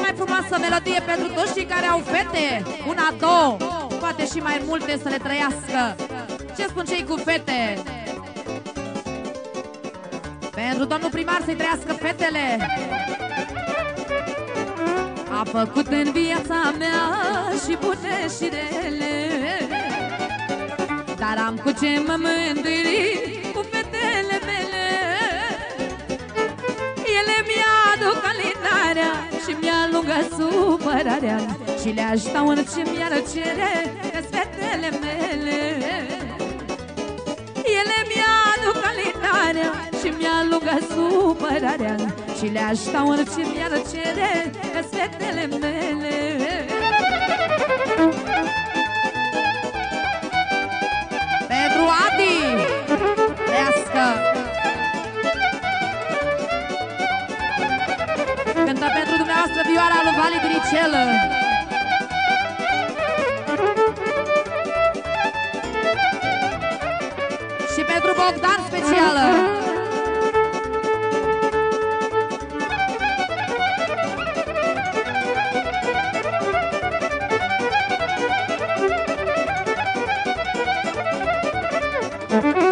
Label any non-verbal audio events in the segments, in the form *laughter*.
mai frumoasă melodie pentru toți cei care au fete. Una, două, poate și mai multe să le trăiască. Ce spun cei cu fete? Pentru domnul primar să-i trăiască fetele. A făcut în viața mea și bune și rele. Dar am cu ce mă mândri cu fetele alinarea și mi-alungă supărarea Și le-aș da orice mi-ar cere că fetele mele. Ele mi-aduc alinarea și mi-alungă supărarea Și le-aș da orice mi-ar cere că fetele mele pentru dumneavoastră vioara lui Vali Gricelă Și pentru Bogdan specială. Am *laughs*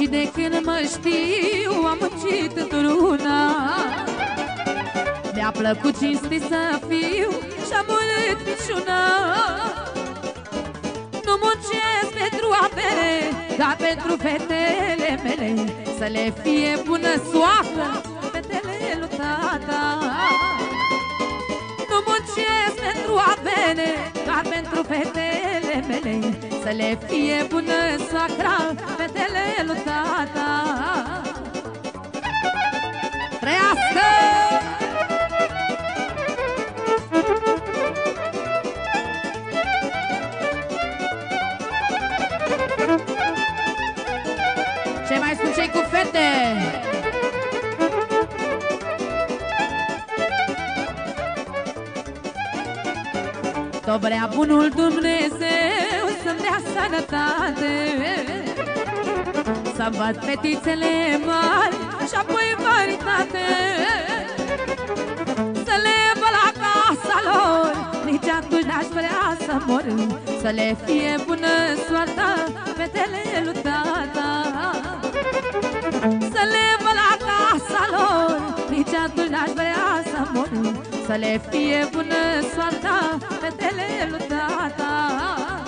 muncit de când mă știu, am muncit într-una. Mi-a plăcut cinstit să fiu și-am murit piciuna Nu muncesc pentru avere, dar pentru fetele mele. Să le fie bună soacră, fetele lui tata. Nu muncesc pentru avere, dar pentru fetele mele Să le fie bună soacra, fetele lui tata Trăiască! Ce mai spun cei cu fete? Tot vrea bunul Dumnezeu să-mi dea sănătate. Să văd fetițele mari și apoi maritate Să le văd la casa lor Nici atunci n-aș vrea să mor. Să le fie bună soarta fetele lui tata. Să le văd la casa lor Nici atunci n-aș vrea să mor. Să le fie bună soarta fetele lui tata